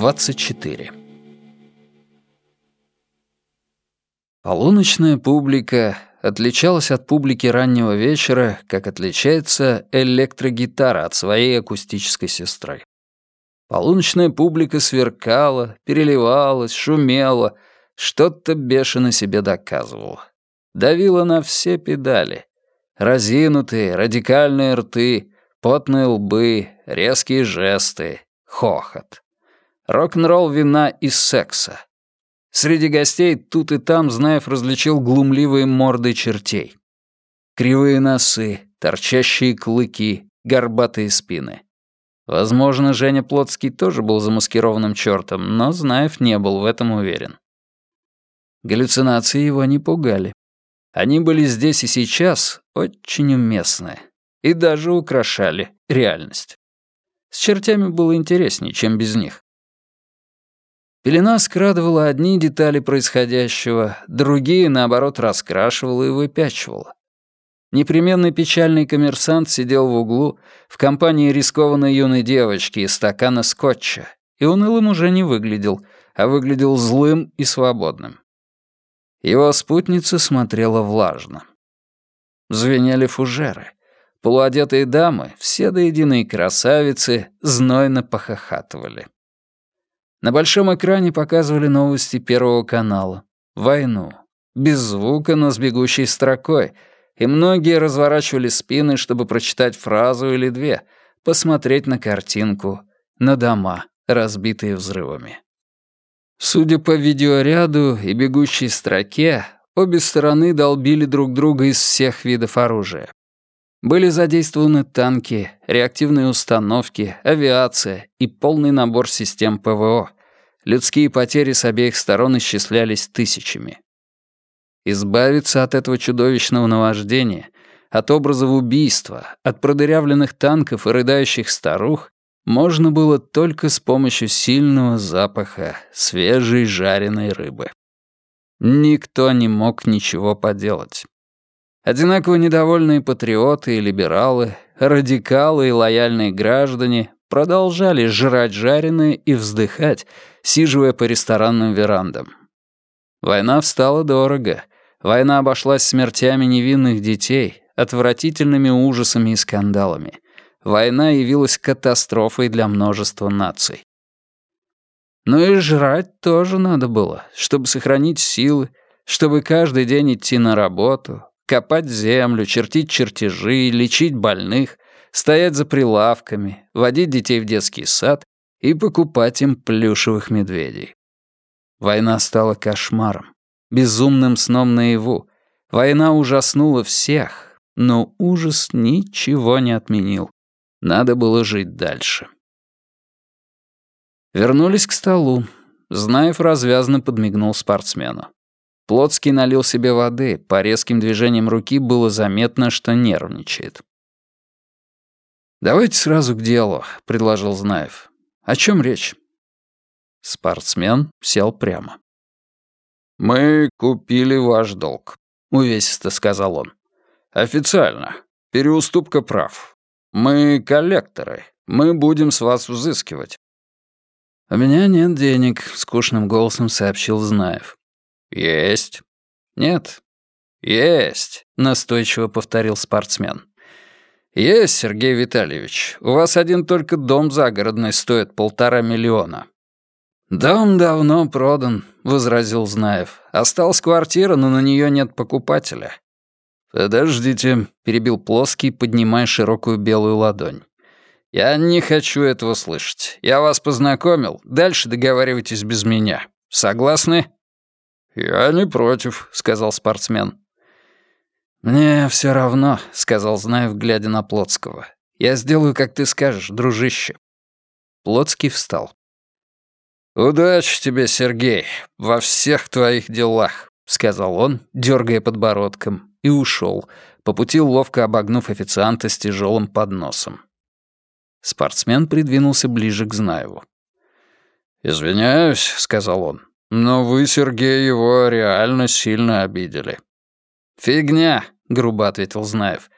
24. Полуночная публика отличалась от публики раннего вечера, как отличается электрогитара от своей акустической сестры. Полуночная публика сверкала, переливалась, шумела, что-то бешено себе доказывала. Давила на все педали. Разинутые, радикальные рты, потные лбы, резкие жесты, хохот. Рок-н-ролл вина и секса. Среди гостей тут и там Знаев различил глумливые морды чертей. Кривые носы, торчащие клыки, горбатые спины. Возможно, Женя Плотский тоже был замаскированным чертом, но Знаев не был в этом уверен. Галлюцинации его не пугали. Они были здесь и сейчас очень уместны и даже украшали реальность. С чертями было интереснее, чем без них. Пелена скрадывала одни детали происходящего, другие, наоборот, раскрашивала и выпячивала. Непременный печальный коммерсант сидел в углу в компании рискованной юной девочки из стакана скотча, и унылым уже не выглядел, а выглядел злым и свободным. Его спутница смотрела влажно. Звенели фужеры. Полуодетые дамы, все до единой красавицы, знойно похохатывали. На большом экране показывали новости Первого канала. Войну. Без звука, но с бегущей строкой. И многие разворачивали спины, чтобы прочитать фразу или две, посмотреть на картинку, на дома, разбитые взрывами. Судя по видеоряду и бегущей строке, обе стороны долбили друг друга из всех видов оружия. Были задействованы танки, реактивные установки, авиация и полный набор систем ПВО. Людские потери с обеих сторон исчислялись тысячами. Избавиться от этого чудовищного наваждения, от образов убийства, от продырявленных танков и рыдающих старух можно было только с помощью сильного запаха свежей жареной рыбы. Никто не мог ничего поделать. Одинаково недовольные патриоты и либералы, радикалы и лояльные граждане продолжали жрать жареное и вздыхать, сиживая по ресторанным верандам. Война встала дорого. Война обошлась смертями невинных детей, отвратительными ужасами и скандалами. Война явилась катастрофой для множества наций. Но и жрать тоже надо было, чтобы сохранить силы, чтобы каждый день идти на работу, копать землю, чертить чертежи, лечить больных, стоять за прилавками, водить детей в детский сад и покупать им плюшевых медведей. Война стала кошмаром, безумным сном наяву. Война ужаснула всех, но ужас ничего не отменил. Надо было жить дальше. Вернулись к столу. Знаев развязно подмигнул спортсмену. Плотский налил себе воды, по резким движениям руки было заметно, что нервничает. «Давайте сразу к делу», — предложил Знаев. «О чем речь?» Спортсмен сел прямо. «Мы купили ваш долг», — увесисто сказал он. «Официально. Переуступка прав. Мы коллекторы. Мы будем с вас взыскивать». «У меня нет денег», — скучным голосом сообщил Знаев. «Есть». «Нет». «Есть», — настойчиво повторил спортсмен. «Есть, Сергей Витальевич. У вас один только дом загородный стоит полтора миллиона». «Дом давно продан», — возразил Знаев. «Осталась квартира, но на нее нет покупателя». «Подождите», — перебил Плоский, поднимая широкую белую ладонь. «Я не хочу этого слышать. Я вас познакомил. Дальше договаривайтесь без меня. Согласны?» «Я не против», — сказал спортсмен. «Мне все равно», — сказал Знаев, глядя на Плотского. «Я сделаю, как ты скажешь, дружище». Плотский встал. «Удачи тебе, Сергей, во всех твоих делах», — сказал он, дергая подбородком, и ушел, по пути ловко обогнув официанта с тяжелым подносом. Спортсмен придвинулся ближе к Знаеву. «Извиняюсь», — сказал он, но вы, Сергей, его реально сильно обидели». «Фигня», — грубо ответил Знаев.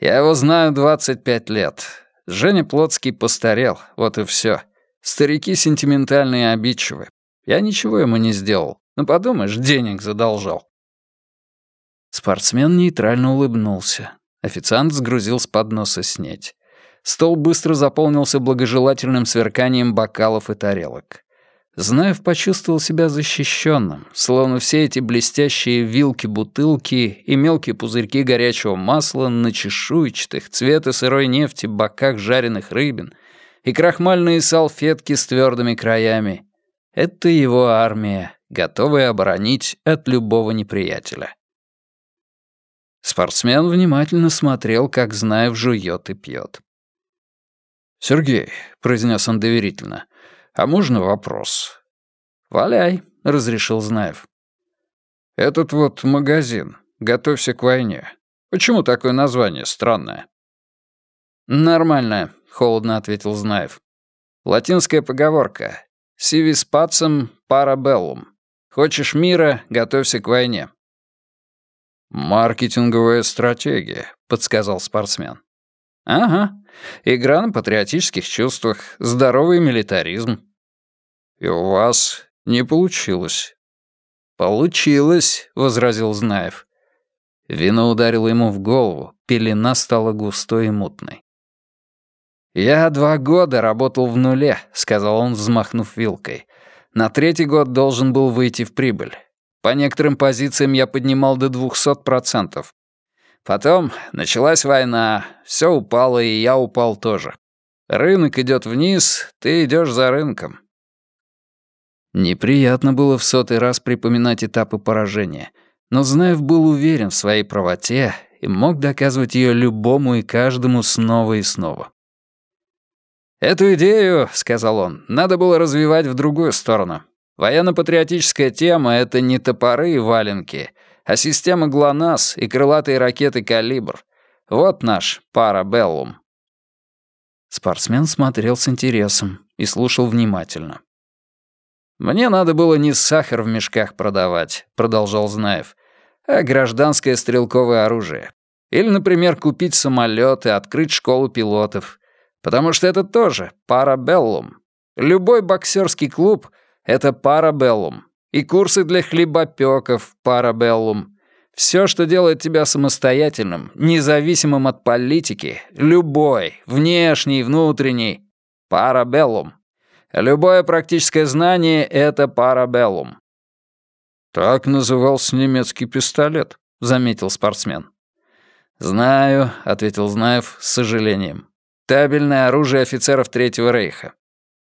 «Я его знаю 25 лет. Женя Плотский постарел, вот и все. Старики сентиментальные и обидчивы. Я ничего ему не сделал. Ну, подумаешь, денег задолжал. Спортсмен нейтрально улыбнулся. Официант сгрузил с подноса снеть. Стол быстро заполнился благожелательным сверканием бокалов и тарелок. Знаев почувствовал себя защищенным, словно все эти блестящие вилки-бутылки и мелкие пузырьки горячего масла на чешуйчатых, цвета сырой нефти боках жареных рыбин и крахмальные салфетки с твердыми краями. Это его армия, готовая оборонить от любого неприятеля. Спортсмен внимательно смотрел, как Знаев жует и пьет. «Сергей», — произнес он доверительно, — «а можно вопрос?» «Валяй», — разрешил Знаев. «Этот вот магазин, готовься к войне. Почему такое название странное?» «Нормальное», — холодно ответил Знаев. «Латинская поговорка. «Сивис пацем парабеллум». Хочешь мира — готовься к войне. «Маркетинговая стратегия», — подсказал спортсмен. «Ага. Игра на патриотических чувствах, здоровый милитаризм». «И у вас не получилось». «Получилось», — возразил Знаев. Вино ударило ему в голову, пелена стала густой и мутной. «Я два года работал в нуле», — сказал он, взмахнув вилкой. «На третий год должен был выйти в прибыль. По некоторым позициям я поднимал до 200%. Потом началась война, все упало, и я упал тоже. Рынок идет вниз, ты идешь за рынком. Неприятно было в сотый раз припоминать этапы поражения, но Знаев был уверен в своей правоте и мог доказывать ее любому и каждому снова и снова. «Эту идею, — сказал он, — надо было развивать в другую сторону. Военно-патриотическая тема — это не топоры и валенки, а система ГЛОНАСС и крылатые ракеты «Калибр». Вот наш парабеллум». Спортсмен смотрел с интересом и слушал внимательно. «Мне надо было не сахар в мешках продавать», — продолжал Знаев, «а гражданское стрелковое оружие. Или, например, купить самолет и открыть школу пилотов. Потому что это тоже парабеллум. Любой боксерский клуб — это парабеллум. И курсы для хлебопеков парабеллум. Все, что делает тебя самостоятельным, независимым от политики, любой, внешний, внутренний, парабеллум. Любое практическое знание — это парабеллум. «Так назывался немецкий пистолет», — заметил спортсмен. «Знаю», — ответил Знаев с сожалением. «Табельное оружие офицеров Третьего Рейха.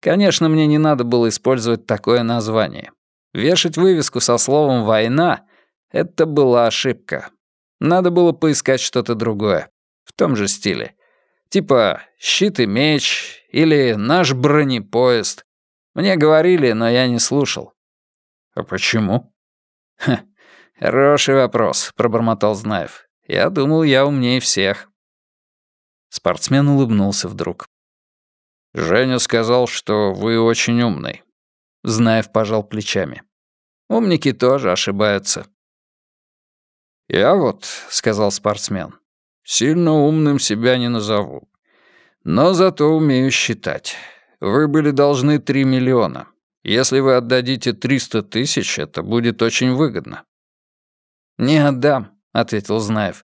Конечно, мне не надо было использовать такое название. Вешать вывеску со словом «война» — это была ошибка. Надо было поискать что-то другое, в том же стиле. Типа «щит и меч» или «наш бронепоезд». Мне говорили, но я не слушал. «А почему?» «Ха, хороший вопрос», — пробормотал Знаев. «Я думал, я умнее всех». Спортсмен улыбнулся вдруг. «Женя сказал, что вы очень умный». Знаев пожал плечами. «Умники тоже ошибаются». «Я вот», — сказал спортсмен, — «сильно умным себя не назову. Но зато умею считать. Вы были должны три миллиона. Если вы отдадите триста тысяч, это будет очень выгодно». «Не отдам», — ответил Знаев.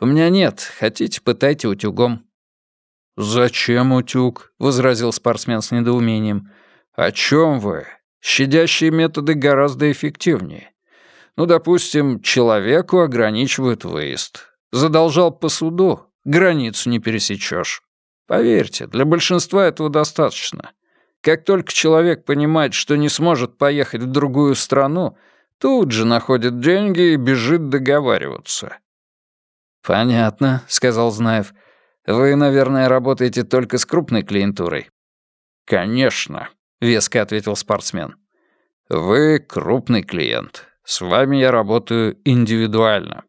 «У меня нет. Хотите, пытайте утюгом». «Зачем утюг?» — возразил спортсмен с недоумением. «О чем вы? Щадящие методы гораздо эффективнее. Ну, допустим, человеку ограничивают выезд. Задолжал по суду, границу не пересечешь. Поверьте, для большинства этого достаточно. Как только человек понимает, что не сможет поехать в другую страну, тут же находит деньги и бежит договариваться». «Понятно», — сказал Знаев. Вы, наверное, работаете только с крупной клиентурой?» «Конечно», — веско ответил спортсмен. «Вы крупный клиент. С вами я работаю индивидуально.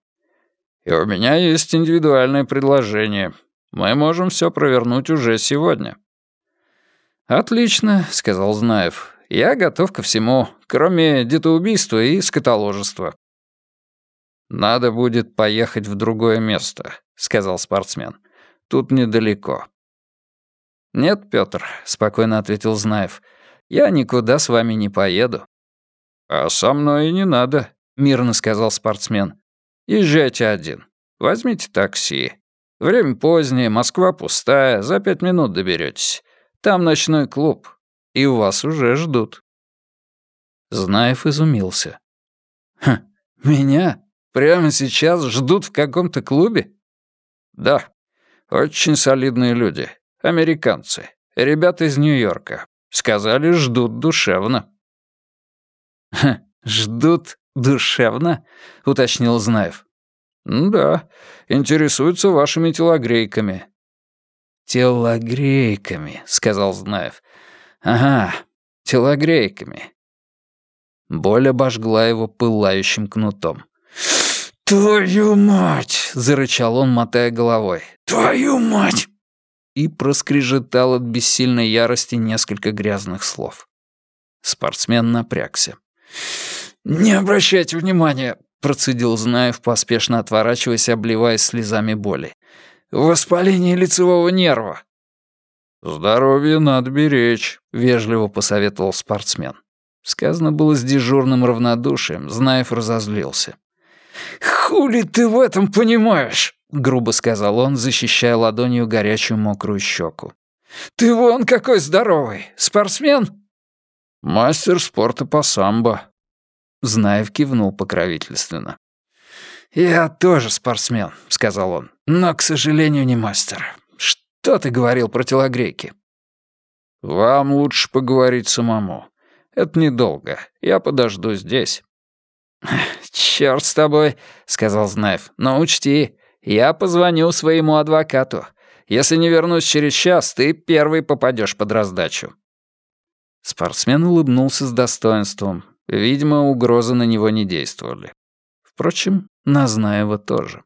И у меня есть индивидуальное предложение. Мы можем все провернуть уже сегодня». «Отлично», — сказал Знаев. «Я готов ко всему, кроме детоубийства и скотоложества». «Надо будет поехать в другое место», — сказал спортсмен. Тут недалеко. «Нет, Пётр», — спокойно ответил Знаев, — «я никуда с вами не поеду». «А со мной и не надо», — мирно сказал спортсмен. «Езжайте один. Возьмите такси. Время позднее, Москва пустая, за пять минут доберетесь. Там ночной клуб, и вас уже ждут». Знаев изумился. «Хм, меня? Прямо сейчас ждут в каком-то клубе?» «Да, очень солидные люди. Американцы. Ребята из Нью-Йорка. Сказали, ждут душевно». «Хм, ждут душевно?» — уточнил Знаев. «Да, интересуются вашими телогрейками». «Телогрейками», — сказал Знаев. «Ага, телогрейками». Боль обожгла его пылающим кнутом. «Твою мать!» — зарычал он, мотая головой. «Твою мать!» И проскрежетал от бессильной ярости несколько грязных слов. Спортсмен напрягся. «Не обращайте внимания!» — процедил Знаев, поспешно отворачиваясь, обливаясь слезами боли. «Воспаление лицевого нерва». «Здоровье надо беречь», — вежливо посоветовал спортсмен. Сказано было с дежурным равнодушием, Знаев разозлился. «Хули ты в этом понимаешь?» — грубо сказал он, защищая ладонью горячую мокрую щеку. «Ты вон какой здоровый! Спортсмен?» «Мастер спорта по самбо», Знаев кивнул покровительственно. «Я тоже спортсмен», — сказал он, — «но, к сожалению, не мастер. Что ты говорил про телогрейки?» «Вам лучше поговорить самому. Это недолго. Я подожду здесь». «Чёрт с тобой», — сказал Знаев, — «но учти, я позвоню своему адвокату. Если не вернусь через час, ты первый попадешь под раздачу». Спортсмен улыбнулся с достоинством, Видимо, угрозы на него не действовали. Впрочем, на Знаева тоже.